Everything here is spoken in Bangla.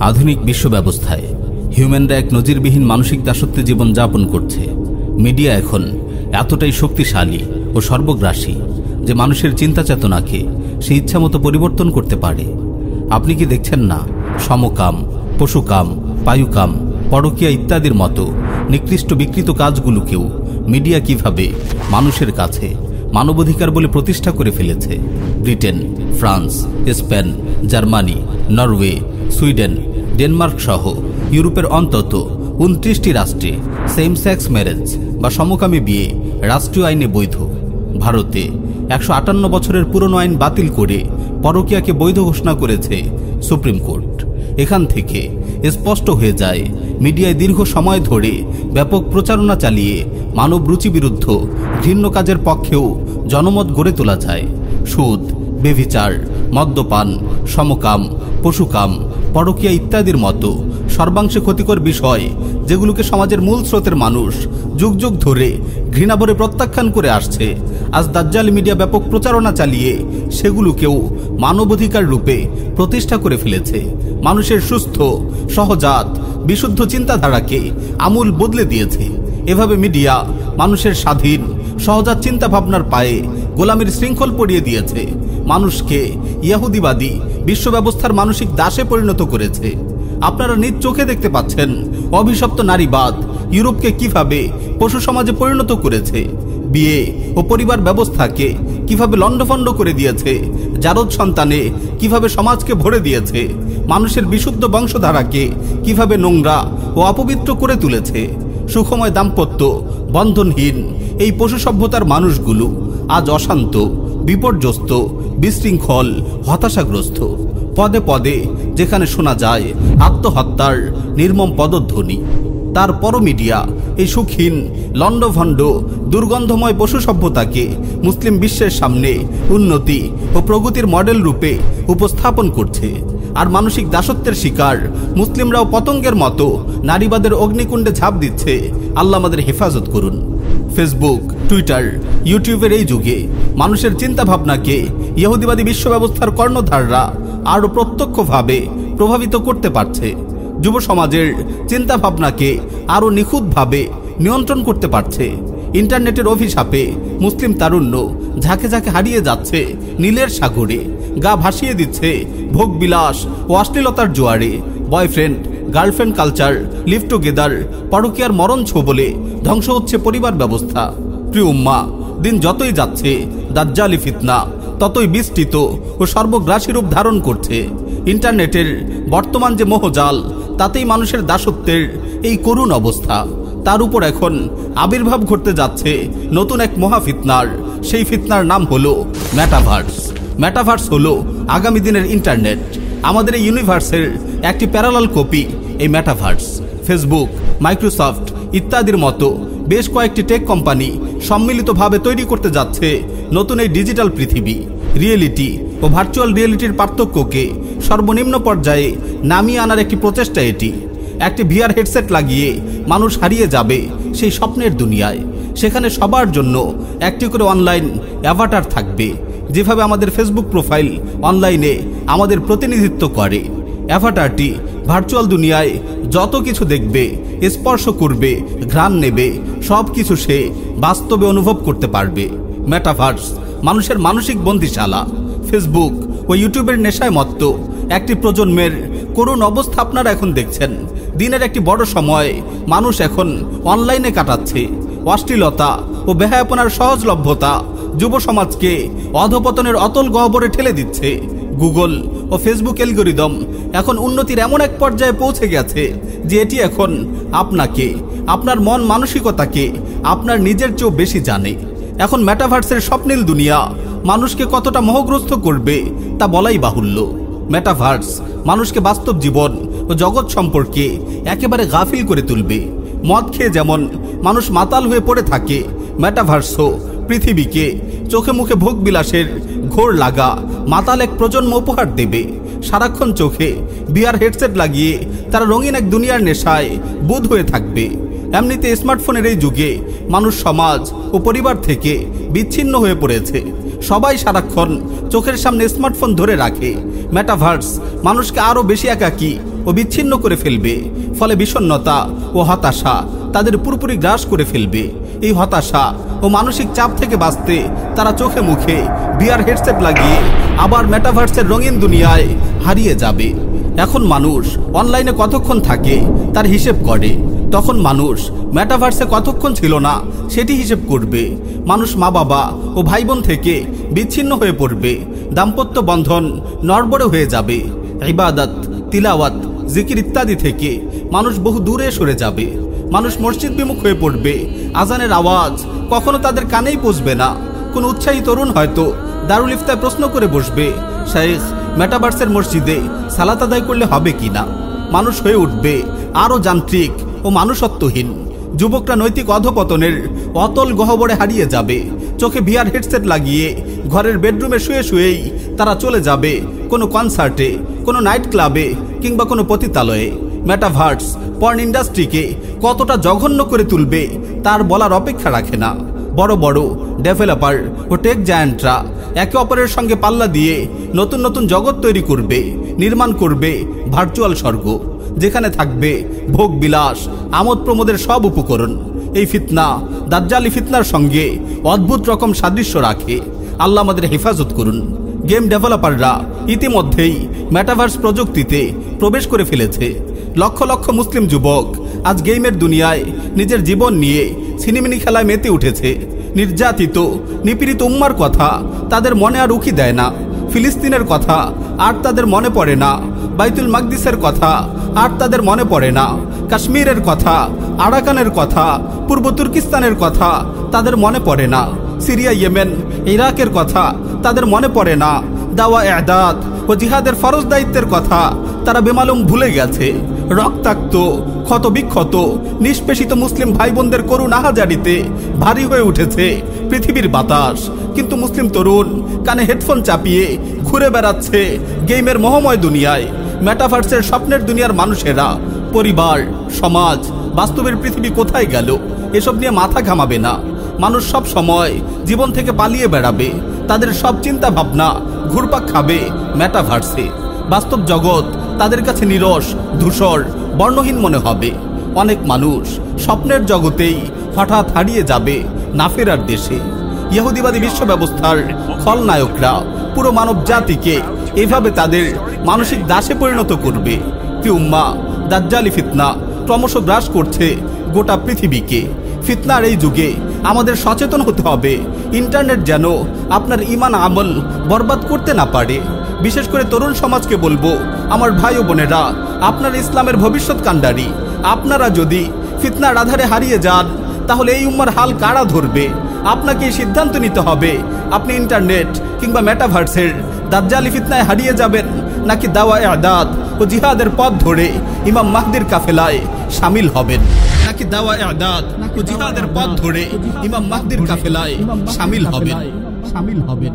আধুনিক বিশ্ব ব্যবস্থায় হিউম্যানরা এক নজিরবিহীন মানসিক দাসত্বে জীবন যাপন করছে। মিডিয়া এখন এতটাই শক্তিশালী ও সর্বগ্রাসী যে মানুষের চিন্তা চেতনাকে সে ইচ্ছামতো পরিবর্তন করতে পারে। আপনি কি দেখছেন না? সমকাম, পশুকাম, পায়ুকাম, পরকিয়া ইত্যাদির মতো নিকৃষ্ট বিকৃত কাজগুলোকেও মিডিয়া কীভাবে মানুষের কাছে মানবাধিকার বলে প্রতিষ্ঠা করে ফেলেছে। Britain, France, Spain, Germany, Norway, Sweden, Denmark সহ ইউরোপের অন্তত উনত্রিশটি রাষ্ট্রে সেম সেক্স ম্যারেজ বা সমকামী বিয়ে রাষ্ট্রীয় আইনে বৈধ। ভারতে একশো আটান্ন বছরের পুরনো আইন বাতিল করে পরকীয়াকে বৈধ ঘোষণা করেছে সুপ্রিম কোর্ট। এখান থেকে স্পষ্ট হয়ে যায়। মিডিয়ায় দীর্ঘ সময় ধরে ব্যাপক প্রচারণা চালিয়ে মানব রুচি বিরুদ্ধ ঘৃণ্য কাজের পক্ষেও জনমত গড়ে তোলা যায়। সুদ, বেভিচার, মদ্যপান, সমকাম, পশুকাম, পরকীয়া ইত্যাদির মতো সর্বাংশে ক্ষতিকর বিষয় যেগুলোকে সমাজের মূল স্রোতের মানুষ যুগ যুগ ধরে ঘৃণাভরে প্রত্যাখ্যান করে আসছে। আজ দাজ্জাল মিডিয়া ব্যাপক প্রচারণা চালিয়ে সেগুলোকেও মানবাধিকার রূপে প্রতিষ্ঠা করে ফেলেছে। মানুষের সুস্থ, সহজাত, বিশুদ্ধ চিন্তাধারাকে আমূল বদলে দিয়েছে। এভাবে মিডিয়া মানুষের স্বাধীন, সহজাত চিন্তা ভাবনার পায়ে গোলামের শৃঙ্খল পড়িয়ে দিয়েছে। মানুষকে ইয়াহুদিবাদী বিশ্ব ব্যবস্থার মানসিক দাসে পরিণত করেছে। আপনারা নিজ চোখে দেখতে পাচ্ছেন। অভিশপ্ত নারীবাদ ইউরোপকে কীভাবে পশু সমাজে পরিণত করেছে? বিয়ে ও পরিবার ব্যবস্থাকে কীভাবে লণ্ডভণ্ড করে দিয়েছে? জারদ সন্তানে কীভাবে সমাজকে ভরে দিয়েছে? মানুষের বিশুদ্ধ বংশধারাকে কীভাবে নোংরা ও অপবিত্র করে তুলেছে? সুখময় দাম্পত্য, বন্ধনহীন এই পশু সভ্যতার মানুষগুলো আজ অশান্ত, বিপর্যস্ত, বিশৃঙ্খল, হতাশাগ্রস্ত। পদে পদে যেখানে শোনা যায়, আত্মহত্যার নির্মম পদধ্বনি। তারপর মিডিয়া এই সুখীন, লণ্ডভণ্ড, দুর্গন্ধময় পশু সভ্যতাকে মুসলিম বিশ্বের সামনে উন্নতি ও প্রগতির মডেল রূপে উপস্থাপন করছে। আর মানসিক দাসত্বের শিকার, মুসলিমরাও পতঙ্গের মতো নারীবাদের অগ্নিকুণ্ডে ঝাঁপ দিচ্ছে। আল্লাহ আমাদের হেফাজত করুন। ফেসবুক, টুইটার, ইউটিউবের এই যুগে মানুষের চিন্তাভাবনাকে ইহুদিবাদী বিশ্ব ব্যবস্থার কর্ণধাররা আরও প্রত্যক্ষভাবে প্রভাবিত করতে পারছে। যুব সমাজের চিন্তা ভাবনাকে আরও নিখুঁতভাবে নিয়ন্ত্রণ করতে পারছে। ইন্টারনেটের অভিশাপে মুসলিম তারুণ্য ঝাঁকে ঝাঁকে হারিয়ে যাচ্ছে নীলের সাগরে। গা ভাসিয়ে দিচ্ছে ভোগবিলাস ও অশ্লীলতার জোয়ারে। Boyfriend, girlfriend culture, live together, পরকীয়ার মরণ বলে ধ্বংস হচ্ছে পরিবার ব্যবস্থা। প্রিয় উম্মা, দিন যতই যাচ্ছে, দাজ্জালি ফিতনা ততই বিস্তৃত ও সর্বগ্রাসী রূপ ধারণ করছে। ইন্টারনেটের বর্তমান যে মোহজাল, তাতেই মানুষের দাসত্বের এই করুণ অবস্থা। তার উপর এখন আবির্ভাব ঘটতে যাচ্ছে নতুন এক মহাফিতনার। সেই ফিতনার নাম হলো ম্যাটাভার্স ম্যাটাভার্স হলো আগামী দিনের ইন্টারনেট। আমাদের এই ইউনিভার্সের একটি প্যারালাল কপি, এই ম্যাটাভার্স ফেসবুক মাইক্রোসফট ইত্যাদির মতো বেশ কয়েকটি টেক কোম্পানি সম্মিলিতভাবে তৈরি করতে যাচ্ছে নতুন এই ডিজিটাল পৃথিবী রিয়েলিটি ও ভার্চুয়াল রিয়েলিটির পার্থক্যকে সর্বনিম্ন পর্যায়ে নামিয়ে আনার একটি প্রচেষ্টা এটি। একটি ভিআর হেডসেট লাগিয়ে মানুষ হারিয়ে যাবে সেই স্বপ্নের দুনিয়ায়। সেখানে সবার জন্য একটি করে অনলাইন অ্যাভাটার থাকবে, যেভাবে আমাদের ফেসবুক প্রোফাইল অনলাইনে আমাদের প্রতিনিধিত্ব করে। অ্যাভাটারটি ভার্চুয়াল দুনিয়ায় যত কিছু দেখবে, স্পর্শ করবে, ঘ্রাণ নেবে সব কিছু সে বাস্তবে অনুভব করতে পারবে। মেটাভার্স মানুষের মানসিক বন্দিশালা ফেসবুক ও ইউটিউবের নেশায় মত্ত। একটি প্রজন্মের করুণ অবস্থা আপনারা এখন দেখছেন। দিনের একটি বড় সময়, মানুষ এখন অনলাইনে কাটাচ্ছে। অশ্লীলতা ও বেহায়াপনার সহজলভ্যতা যুব সমাজকে অধপতনের অতল গহ্বরে ঠেলে দিচ্ছে। গুগল ও ফেসবুক এলগোরিদম এখন উন্নতির এমন এক পর্যায়ে পৌঁছে গেছে যে এটি এখন আপনাকে, আপনার মন মানসিকতাকে, আপনার নিজের চেয়েও বেশি জানে। এখন মেটাভার্সের স্বপ্নীল দুনিয়া। মানুষকে কতটা মোহগ্রস্ত করবে, তা বলাই বাহুল্য। মেটাভার্স মানুষকে বাস্তব জীবন ও জগৎ সম্পর্কে একেবারে গাফিল করে তুলবে। মদ খেয়ে যেমন মানুষ মাতাল হয়ে পড়ে থাকে মেটাভার্সও পৃথিবীকে চোখে মুখে ভোগ বিলাসের ঘোর লাগা, মাতাল এক প্রজন্ম উপহার দেবে। সারাক্ষণ চোখে বিয়ার হেডসেট লাগিয়ে তারা রঙিন এক দুনিয়ার নেশায় বোধ হয়ে থাকবে। এমনিতে স্মার্টফোনের এই যুগে মানুষ সমাজ ও পরিবার থেকে বিচ্ছিন্ন হয়ে পড়েছে। সবাই সারাক্ষণ চোখের সামনে স্মার্টফোন ধরে রাখে। মেটাভার্স মানুষকে আরও বেশি একাকী ও বিচ্ছিন্ন করে ফেলবে। ফলে বিষণ্ণতা ও হতাশা তাদের পুরোপুরি গ্রাস করে ফেলবে। এই হতাশা ও মানসিক চাপ থেকে বাঁচতে তারা চোখে মুখে বিয়ার হেডসেট লাগিয়ে আবার মেটাভার্সের রঙিন দুনিয়ায় হারিয়ে যাবে। এখন মানুষ অনলাইনে কতক্ষণ থাকে তার হিসেব করে। তখন মানুষ মেটাভার্সে কতক্ষণ ছিল না, সেটি হিসেব করবে। মানুষ মা বাবা ও ভাই বোন থেকে বিচ্ছিন্ন হয়ে পড়বে। দাম্পত্য বন্ধন নড়বড়ে হয়ে যাবে। ইবাদত, তিলাওয়াত, জিকির ইত্যাদি থেকে মানুষ বহু দূরে সরে যাবে। মানুষ মসজিদ বিমুখ হয়ে পড়বে। আজানের আওয়াজ কখনো তাদের কানেই পৌঁছবে না। কোন উৎসাহী তরুণ হয়তো দারুল ইফতায় প্রশ্ন করে বসবে শেখ মেটাভার্সের মসজিদে সালাত আদায় করলে হবে কি না? মানুষ হয়ে উঠবে। আরও যান্ত্রিক ও মানুষত্বহীন। যুবকরা নৈতিক অধপতনের অতল গহবরে হারিয়ে যাবে। চোখে বিয়ার হেডসেট লাগিয়ে ঘরের বেডরুমে শুয়ে শুয়েই তারা চলে যাবে কোনো কনসার্টে, কোনো নাইট ক্লাবে কিংবা কোনো পতিতালয়ে। মেটাভার্স, পর্ন ইন্ডাস্ট্রিকে কতটা জঘন্য করে তুলবে তার বলার অপেক্ষা রাখে না। বড় বড় ডেভেলপার ও টেক জায়ান্টরা একে অপরের সঙ্গে পাল্লা দিয়ে নতুন নতুন জগৎ তৈরি করবে, নির্মাণ করবে ভার্চুয়াল স্বর্গ। যেখানে থাকবে ভোগ বিলাস, আমোদ প্রমোদের সব উপকরণ। এই ফিতনা দাজ্জালি ফিতনার সঙ্গে অদ্ভুত রকম সাদৃশ্য রাখে। আল্লাহ আমাদের হেফাজত করুন। গেম ডেভেলপাররা ইতিমধ্যেই মেটাভার্স প্রযুক্তিতে প্রবেশ করে ফেলেছে। লক্ষ লক্ষ মুসলিম যুবক আজ গেমের দুনিয়ায় নিজের জীবন নিয়ে সিনেমিনি খেলায় মেতে উঠেছে। নির্যাতিত, নিপীড়িত উম্মার কথা তাদের মনে আর উকি দেয় না। ফিলিস্তিনের কথা, আর তাদের মনে পড়ে না। বাইতুল মাকদিসের কথা, আর তাদের মনে পড়ে না। কাশ্মীরের কথা, আরাকানের কথা, পূর্ব তুর্কিস্তানের কথা, তাদের মনে পড়ে না। সিরিয়া, ইয়েমেন, ইরাকের কথা, তাদের মনে পড়ে না। দাওয়া এদাদ ও জিহাদের ফরজ দায়িত্বের কথা, তারা বেমালুম ভুলে গেছে। রক্তাক্ত ক্ষত বিক্ষত নিষ্পেষিত মুসলিম ভাই বোনদের করুণ আহাজারিতে ভারী হয়ে উঠেছে। পৃথিবীর বাতাস। কিন্তু মুসলিম তরুণ কানে হেডফোন চাপিয়ে ঘুরে বেড়াচ্ছে গেমের মোহময় দুনিয়ায়, মেটাভার্সের স্বপ্নের দুনিয়ার মানুষেরা। পরিবার, সমাজ, বাস্তবের পৃথিবী কোথায় গেল? এসব নিয়ে মাথা ঘামাবে না। মানুষ সব সময় জীবন থেকে পালিয়ে বেড়াবে। তাদের সব চিন্তা ভাবনা ঘুরপাক খাবে মেটাভার্সে। বাস্তব জগৎ তাদের কাছে নিরস, ধূসর, বর্ণহীন মনে হবে। অনেক মানুষ স্বপ্নের জগতেই হঠাৎ হারিয়ে যাবে। না ফেরার দেশে। ইহুদিবাদী বিশ্ব ব্যবস্থার খলনায়করা পুরো মানব জাতিকে এভাবে তাদের মানসিক দাসে পরিণত করবে। কি উম্মা, দাজ্জালি ফিতনা ক্রমশ গ্রাস করছে গোটা পৃথিবীকে। ফিতনার এই যুগে আমাদের সচেতন হতে হবে। ইন্টারনেট যেন আপনার ইমান আমল বরবাদ করতে না পারে। বিশেষ করে তরুণ সমাজকে বলব, আমার ভাই ও বোনেরা, আপনার ইসলামের ভবিষ্যৎ কাণ্ডারি। আপনারা যদি ফিতনার আধারে হারিয়ে যান তাহলে এই উম্মার হাল কারা ধরবে? আপনাকে সিদ্ধান্ত নিতে হবে। আপনি ইন্টারনেট কিংবা মেটাভার্সের দাজ্জালি ফিতনায় হারিয়ে যাবেন, নাকি দাওয়া আদাত ও জিহাদের পথ ধরে ইমাম মাহদির কাফেলায় সামিল হবেন, নাকি দাওয়া আদাদ ও জিহাদের পথ ধরে ইমাম মাহদির কাফেলায় সামিল হবেন সামিল হবেন।